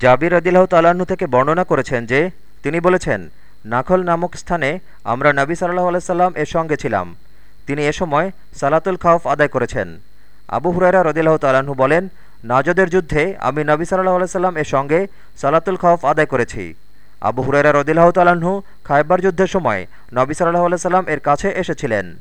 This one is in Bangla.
জাবির আদিল্লাহ তালাহ্ন থেকে বর্ণনা করেছেন যে, তিনি বলেছেন, নাখল নামক স্থানে আমরা নবী সাল্লাহ আলাইসাল্লাম এর সঙ্গে ছিলাম। তিনি এ সময় সালাতুল খাউফ আদায় করেছেন। আবু হুরাইরা রদিল্লাহ তাল্লাহ্ন বলেন, নাজদের যুদ্ধে আমি নবী সাল্লাহ আলাইসাল্লাম এর সঙ্গে সালাতুল খাউফ আদায় করেছি। আবু হুরাইরা রদিল্লাহ তাল্লাহ্ন খাইবার যুদ্ধের সময় নবী সাল্লাহ আলাইসাল্লাম এর কাছে এসেছিলেন।